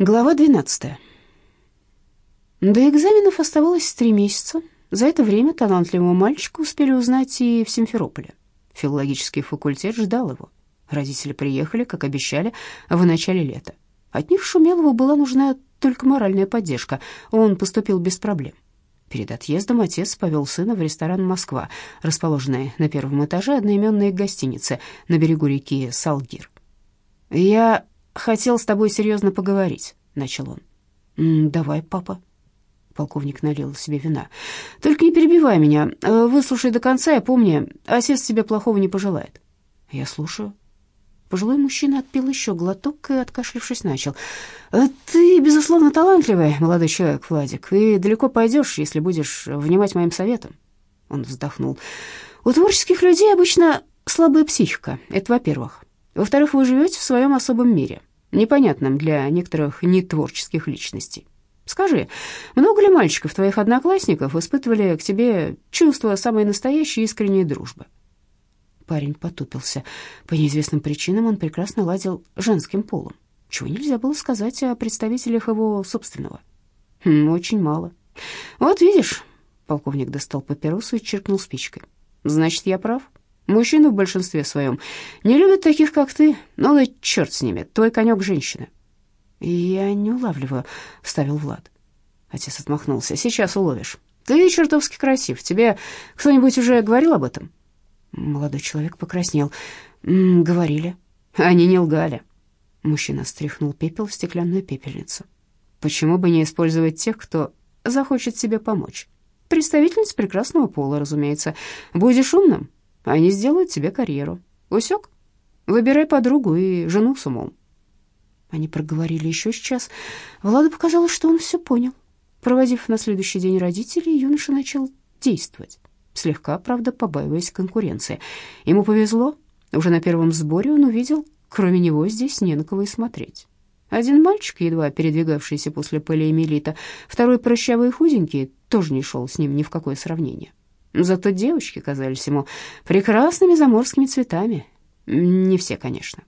Глава 12. До экзаменов оставалось три месяца. За это время талантливого мальчика успели узнать и в Симферополе. Филологический факультет ждал его. Родители приехали, как обещали, в начале лета. От них Шумелову была нужна только моральная поддержка. Он поступил без проблем. Перед отъездом отец повел сына в ресторан «Москва», расположенный на первом этаже одноименной гостиницы на берегу реки Салгир. «Я хотел с тобой серьезно поговорить», — начал он. «Давай, папа». Полковник налил себе вина. «Только не перебивай меня. Выслушай до конца и помни, отец тебе плохого не пожелает». «Я слушаю». Пожилой мужчина отпил еще глоток и, откашлившись, начал. «Ты, безусловно, талантливый молодой человек, Владик, и далеко пойдешь, если будешь внимать моим советам». Он вздохнул. «У творческих людей обычно слабая психика, это во-первых. Во-вторых, вы живете в своем особом мире, непонятном для некоторых нетворческих личностей. Скажи, много ли мальчиков, твоих одноклассников, испытывали к тебе чувство самой настоящей искренней дружбы?» Парень потупился. По неизвестным причинам он прекрасно ладил женским полом, чего нельзя было сказать о представителях его собственного. «Хм, «Очень мало. Вот видишь», — полковник достал папиросу и чиркнул спичкой. «Значит, я прав?» Мужчины в большинстве своем не любят таких, как ты. Ну да черт с ними, твой конек женщины. Я не улавливаю, вставил Влад. Отец отмахнулся. Сейчас уловишь. Ты чертовски красив. Тебе кто-нибудь уже говорил об этом? Молодой человек покраснел. «М -м, говорили. Они не лгали. Мужчина стряхнул пепел в стеклянную пепельницу. Почему бы не использовать тех, кто захочет себе помочь? Представительница прекрасного пола, разумеется. Будешь умным, они сделают тебе карьеру. Усек? Выбирай подругу и жену с умом. Они проговорили еще сейчас. Владу показалось, что он все понял. Проводив на следующий день родителей, юноша начал действовать, слегка, правда, побаиваясь конкуренции. Ему повезло. Уже на первом сборе он увидел, кроме него здесь не на кого и смотреть. Один мальчик, едва передвигавшийся после полиэмилита, второй прыщавый и худенький, тоже не шел с ним ни в какое сравнение. Зато девочки казались ему прекрасными заморскими цветами. Не все, конечно.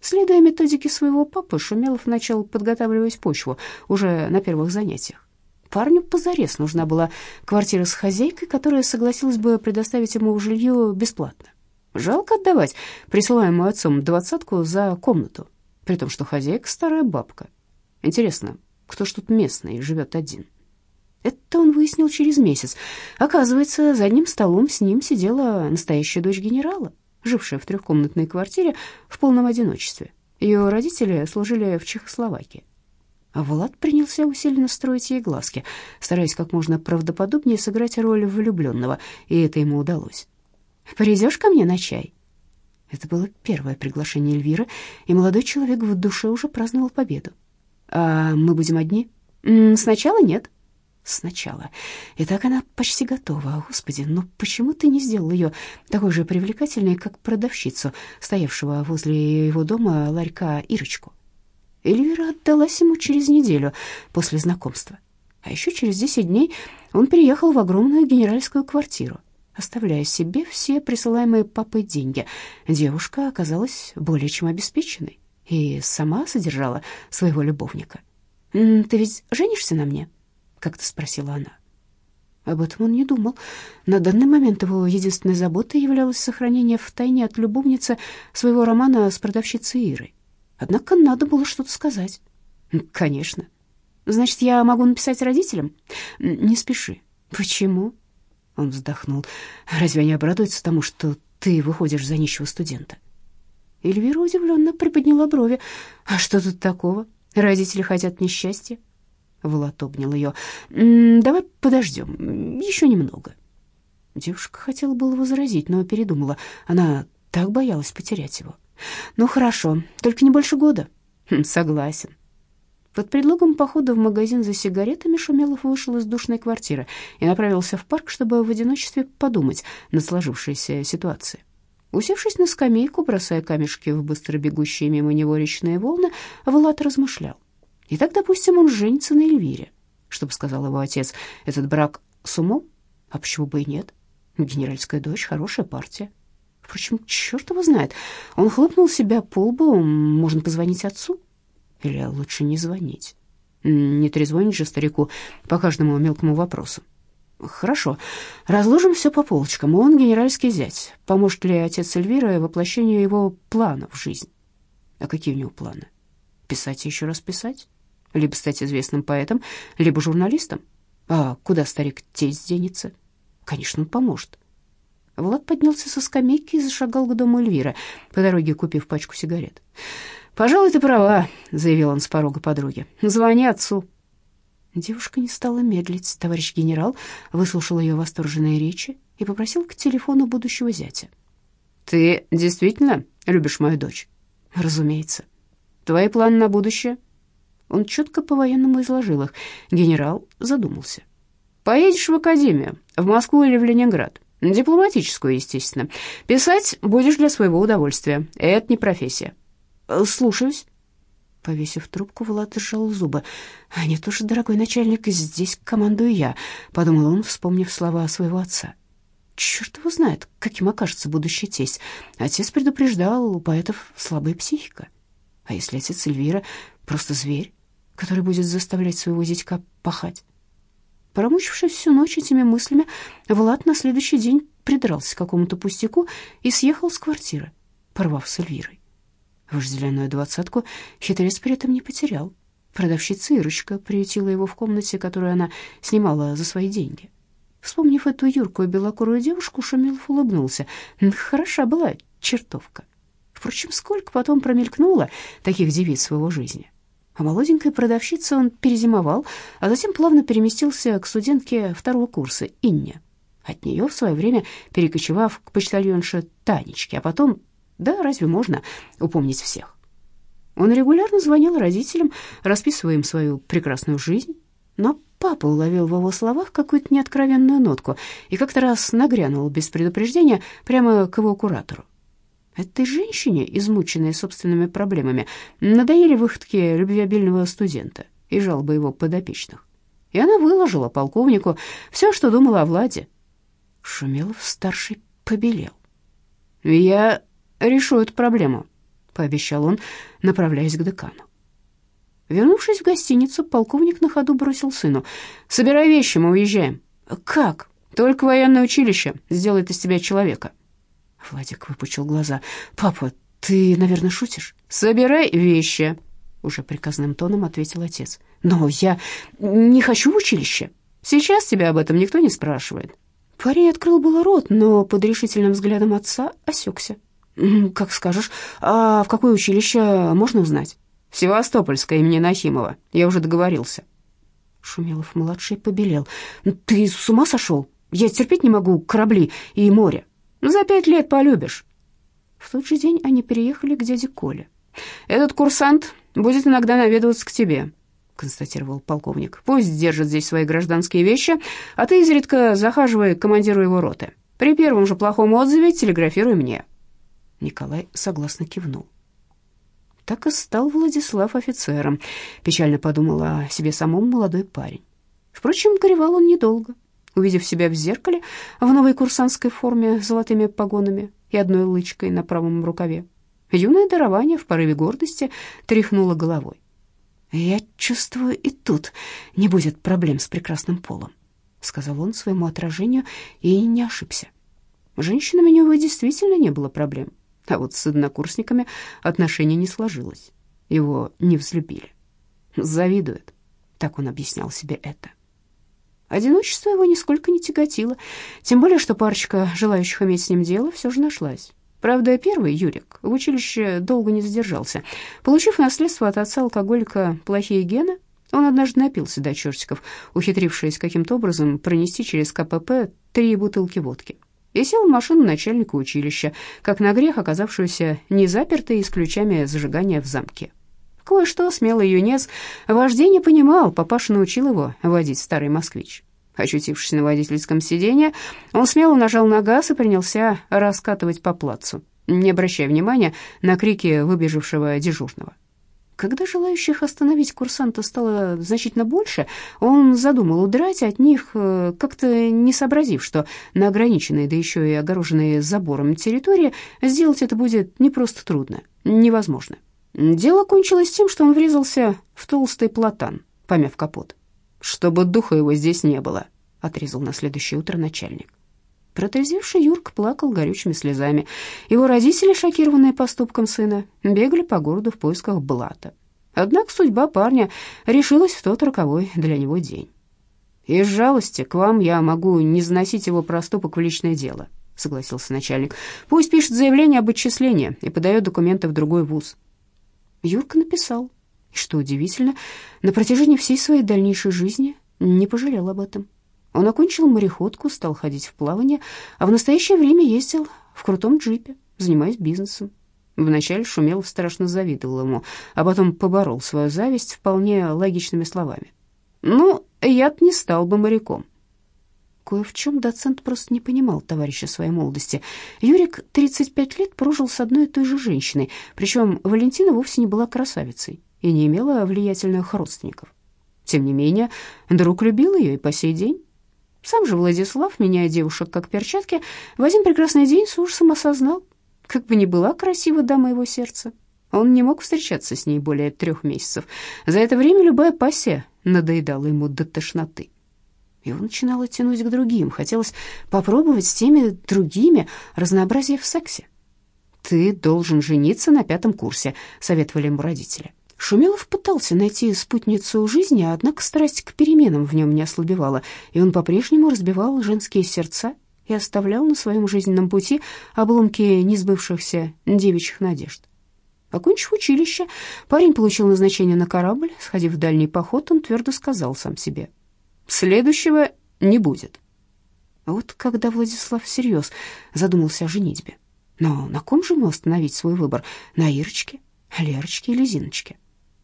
Следуя методике своего папы, Шумелов начал подготавливать почву уже на первых занятиях. Парню позарез нужна была квартира с хозяйкой, которая согласилась бы предоставить ему жилье бесплатно. Жалко отдавать присылаемую отцом двадцатку за комнату, при том, что хозяйка старая бабка. Интересно, кто ж тут местный и живет один?» Это он выяснил через месяц. Оказывается, за одним столом с ним сидела настоящая дочь генерала, жившая в трехкомнатной квартире в полном одиночестве. Ее родители служили в Чехословакии. А Влад принялся усиленно строить ей глазки, стараясь как можно правдоподобнее сыграть роль влюбленного, и это ему удалось. «Придешь ко мне на чай?» Это было первое приглашение Эльвиры, и молодой человек в душе уже праздновал победу. «А мы будем одни?» «Сначала нет», сначала. И так она почти готова. Господи, ну почему ты не сделал ее такой же привлекательной, как продавщицу, стоявшего возле его дома ларька Ирочку? Эльвира отдалась ему через неделю после знакомства. А еще через десять дней он переехал в огромную генеральскую квартиру, оставляя себе все присылаемые папой деньги. Девушка оказалась более чем обеспеченной и сама содержала своего любовника. «Ты ведь женишься на мне?» Как-то спросила она. Об этом он не думал. На данный момент его единственной заботой являлось сохранение в тайне от любовницы своего романа с продавщицей Ирой. Однако надо было что-то сказать. Конечно. Значит, я могу написать родителям? Не спеши. Почему? Он вздохнул. Разве они обрадуются тому, что ты выходишь за нищего студента? Эльвира удивленно приподняла брови. А что тут такого? Родители хотят несчастья. Влад обнял ее. «Давай подождем, еще немного». Девушка хотела было возразить, но передумала. Она так боялась потерять его. «Ну хорошо, только не больше года». «Хм, «Согласен». Под предлогом похода в магазин за сигаретами Шумелов вышел из душной квартиры и направился в парк, чтобы в одиночестве подумать над сложившейся ситуацией. Усевшись на скамейку, бросая камешки в быстро бегущие мимо него речные волны, Влад размышлял. И так, допустим, он женится на Эльвире. Что бы сказал его отец, этот брак с умом? А почему бы и нет? Генеральская дочь — хорошая партия. Впрочем, черт его знает. Он хлопнул себя по лбу, можно позвонить отцу. Или лучше не звонить? Не трезвонить же старику по каждому мелкому вопросу. Хорошо, разложим все по полочкам. Он генеральский зять. Поможет ли отец Эльвиры воплощению его планов в жизнь? А какие у него планы? Писать и еще раз писать? Либо стать известным поэтом, либо журналистом? А куда старик тесть денется? Конечно, он поможет. Влад поднялся со скамейки и зашагал к дому Эльвиры, по дороге купив пачку сигарет. «Пожалуй, ты права», — заявил он с порога подруги. «Звони отцу». Девушка не стала медлить. Товарищ генерал выслушал ее восторженные речи и попросил к телефону будущего зятя. «Ты действительно любишь мою дочь?» «Разумеется». «Твои планы на будущее?» Он четко по-военному изложил их. Генерал задумался. «Поедешь в академию, в Москву или в Ленинград?» Дипломатическую, естественно. Писать будешь для своего удовольствия. Это не профессия. Слушаюсь. Повесив трубку, Влад сжал зубы. «А нет уж, дорогой начальник, здесь командую я», — подумал он, вспомнив слова своего отца. «Черт его знает, каким окажется будущий тесть. Отец предупреждал, у поэтов слабая психика. А если отец Эльвира просто зверь, который будет заставлять своего зятька пахать?» Промучившись всю ночь этими мыслями, Влад на следующий день придрался к какому-то пустяку и съехал с квартиры, порвав с Эльвирой. Вожделенную двадцатку хитрец при этом не потерял. Продавщица Ирочка приютила его в комнате, которую она снимала за свои деньги. Вспомнив эту юркую белокурую девушку, Шумилов улыбнулся. Хороша была чертовка. Впрочем, сколько потом промелькнуло таких девиц в его жизни. А молоденькой продавщице он перезимовал, а затем плавно переместился к студентке второго курса Инне. От нее в свое время перекочевав к почтальонше Танечке, а потом, да разве можно упомнить всех? Он регулярно звонил родителям, расписывая им свою прекрасную жизнь, но папа уловил в его словах какую-то неоткровенную нотку и как-то раз нагрянул без предупреждения прямо к его куратору. Этой женщине, измученной собственными проблемами, надоели выходки любвеобильного студента и жалобы его подопечных. И она выложила полковнику все, что думала о Владе. Шумелов-старший побелел. «Я решу эту проблему», — пообещал он, направляясь к декану. Вернувшись в гостиницу, полковник на ходу бросил сыну. «Собирай вещи, мы уезжаем». «Как?» «Только военное училище сделает из тебя человека». Владик выпучил глаза. «Папа, ты, наверное, шутишь?» «Собирай вещи», — уже приказным тоном ответил отец. «Но я не хочу в училище. Сейчас тебя об этом никто не спрашивает». Парень открыл было рот, но под решительным взглядом отца осекся. «Как скажешь. А в какое училище можно узнать?» «Севастопольское имени Нахимова. Я уже договорился». Шумилов-младший побелел. «Ты с ума сошел? Я терпеть не могу корабли и море». За пять лет полюбишь». В тот же день они переехали к дяде Коле. «Этот курсант будет иногда наведываться к тебе», — констатировал полковник. «Пусть держит здесь свои гражданские вещи, а ты изредка захаживай к командиру его роты. При первом же плохом отзыве телеграфируй мне». Николай согласно кивнул. Так и стал Владислав офицером, печально подумал о себе самом молодой парень. Впрочем, горевал он недолго. Увидев себя в зеркале в новой курсантской форме с золотыми погонами и одной лычкой на правом рукаве, юное дарование в порыве гордости тряхнуло головой. «Я чувствую, и тут не будет проблем с прекрасным полом», — сказал он своему отражению и не ошибся. Женщинами у него действительно не было проблем, а вот с однокурсниками отношения не сложилось. Его не взлюбили. Завидует, так он объяснял себе это. Одиночество его нисколько не тяготило, тем более, что парочка желающих иметь с ним дело все же нашлась. Правда, первый, Юрик, в училище долго не задержался. Получив наследство от отца-алкоголика плохие гены, он однажды напился до чертиков, ухитрившись каким-то образом пронести через КПП три бутылки водки. И сел в машину начальника училища, как на грех оказавшуюся незапертой и с ключами зажигания в замке. Кое-что смелый юнец вождение понимал, папаша научил его водить старый москвич. Очутившись на водительском сиденье, он смело нажал на газ и принялся раскатывать по плацу, не обращая внимания на крики выбежавшего дежурного. Когда желающих остановить курсанта стало значительно больше, он задумал удрать от них, э, как-то не сообразив, что на ограниченной, да еще и огороженной забором территории сделать это будет не просто трудно, невозможно. Дело кончилось тем, что он врезался в толстый платан, помяв капот. «Чтобы духа его здесь не было», — отрезал на следующее утро начальник. Протрезвевший Юрк плакал горючими слезами. Его родители, шокированные поступком сына, бегали по городу в поисках Блата. Однако судьба парня решилась в тот роковой для него день. «Из жалости к вам я могу не заносить его проступок в личное дело», — согласился начальник. «Пусть пишет заявление об отчислении и подает документы в другой вуз». Юрка написал, и, что удивительно, на протяжении всей своей дальнейшей жизни не пожалел об этом. Он окончил мореходку, стал ходить в плавание, а в настоящее время ездил в крутом джипе, занимаясь бизнесом. Вначале Шумелов страшно завидовал ему, а потом поборол свою зависть вполне логичными словами. «Ну, я-то не стал бы моряком». Кое в чем доцент просто не понимал товарища своей молодости. Юрик 35 лет прожил с одной и той же женщиной, причем Валентина вовсе не была красавицей и не имела влиятельных родственников. Тем не менее, друг любил ее и по сей день. Сам же Владислав, меняя девушек как перчатки, в один прекрасный день с ужасом осознал, как бы ни была красива дама его сердца, он не мог встречаться с ней более трех месяцев. За это время любая пассия надоедала ему до тошноты. Его начинало тянуть к другим, хотелось попробовать с теми другими разнообразие в сексе. «Ты должен жениться на пятом курсе», — советовали ему родители. Шумелов пытался найти спутницу жизни, однако страсть к переменам в нем не ослабевала, и он по-прежнему разбивал женские сердца и оставлял на своем жизненном пути обломки несбывшихся девичьих надежд. Окончив училище, парень получил назначение на корабль. Сходив в дальний поход, он твердо сказал сам себе, «Следующего не будет». Вот когда Владислав всерьез задумался о женитьбе. Но на ком же ему остановить свой выбор? На Ирочке, Лерочке или Зиночке?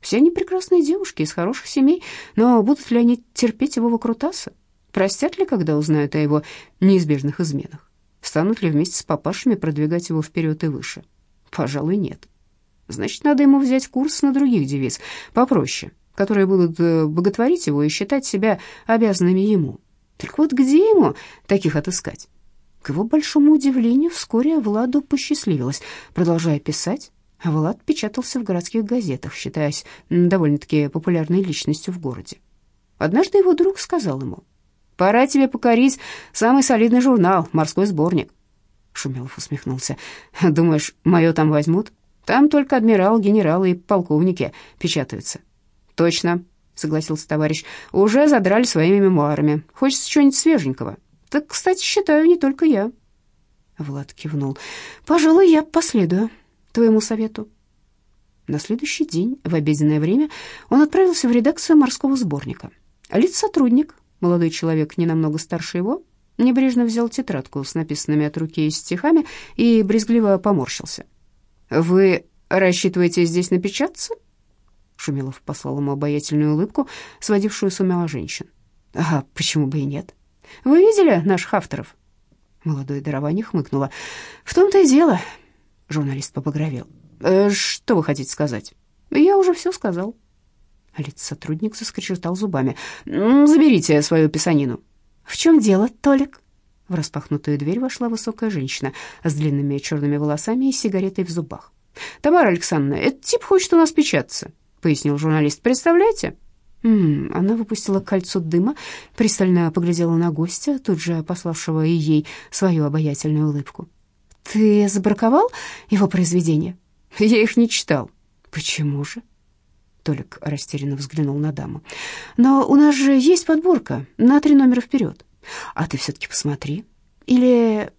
Все они прекрасные девушки из хороших семей, но будут ли они терпеть его выкрутасы? Простят ли, когда узнают о его неизбежных изменах? Станут ли вместе с папашами продвигать его вперед и выше? Пожалуй, нет. Значит, надо ему взять курс на других девиц, попроще, которые будут э, боготворить его и считать себя обязанными ему. Только вот где ему таких отыскать? К его большому удивлению, вскоре Владу посчастливилось. Продолжая писать, Влад печатался в городских газетах, считаясь довольно-таки популярной личностью в городе. Однажды его друг сказал ему, «Пора тебе покорить самый солидный журнал, морской сборник». Шумелов усмехнулся. «Думаешь, мое там возьмут? Там только адмирал, генералы и полковники печатаются». «Точно», — согласился товарищ, «уже задрали своими мемуарами. Хочется чего-нибудь свеженького. Так, кстати, считаю, не только я». Влад кивнул. «Пожалуй, я последую твоему совету». На следующий день, в обеденное время, он отправился в редакцию морского сборника. Лиц-сотрудник, молодой человек, не намного старше его, небрежно взял тетрадку с написанными от руки стихами и брезгливо поморщился. «Вы рассчитываете здесь напечататься?» Шумилов послал ему обаятельную улыбку, сводившую с ума женщин. «А почему бы и нет? Вы видели наших авторов?» Молодое дарование хмыкнуло. «В том-то и дело. Журналист побагровел. «Э, «Что вы хотите сказать?» «Я уже все сказал». Лиц-сотрудник заскрежетал зубами. «Заберите свою писанину». «В чем дело, Толик?» В распахнутую дверь вошла высокая женщина с длинными черными волосами и сигаретой в зубах. «Тамара Александровна, этот тип хочет у нас печататься», — пояснил журналист. «Представляете?» М она выпустила кольцо дыма, пристально поглядела на гостя, тут же пославшего ей свою обаятельную улыбку. Ты забраковал его произведения? Я их не читал. Почему же? Толик растерянно взглянул на даму. Но у нас же есть подборка на три номера вперед. А ты все-таки посмотри. Или...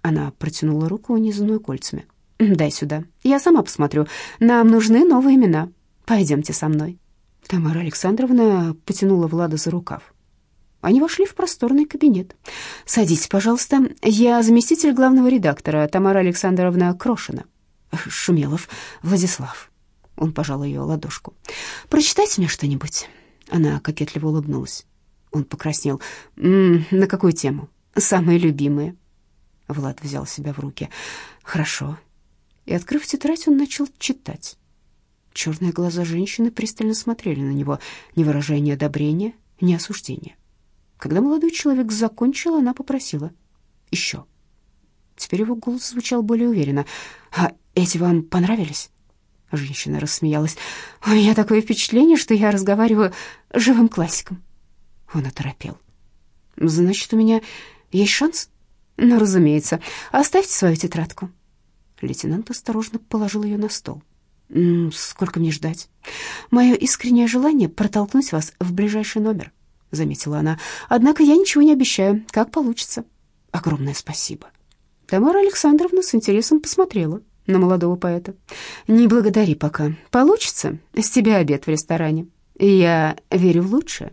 Она протянула руку, унизанную кольцами. «Дай сюда. Я сама посмотрю. Нам нужны новые имена. Пойдемте со мной». Тамара Александровна потянула Влада за рукав. Они вошли в просторный кабинет. «Садитесь, пожалуйста. Я заместитель главного редактора Тамара Александровна Крошина». «Шумелов Владислав». Он пожал ее ладошку. «Прочитайте мне что-нибудь». Она кокетливо улыбнулась. Он покраснел. «М -м, «На какую тему?» «Самые любимые». Влад взял себя в руки. «Хорошо». И, открыв тетрадь, он начал читать. Черные глаза женщины пристально смотрели на него, не выражая ни одобрения, ни осуждения. Когда молодой человек закончил, она попросила еще. Теперь его голос звучал более уверенно. «А эти вам понравились?» Женщина рассмеялась. «У меня такое впечатление, что я разговариваю с живым классиком». Он оторопел. «Значит, у меня есть шанс?» «Ну, разумеется. Оставьте свою тетрадку». Лейтенант осторожно положил ее на стол. «Сколько мне ждать?» «Мое искреннее желание протолкнуть вас в ближайший номер», — заметила она. «Однако я ничего не обещаю. Как получится». «Огромное спасибо». Тамара Александровна с интересом посмотрела на молодого поэта. «Не благодари пока. Получится? С тебя обед в ресторане. Я верю в лучшее».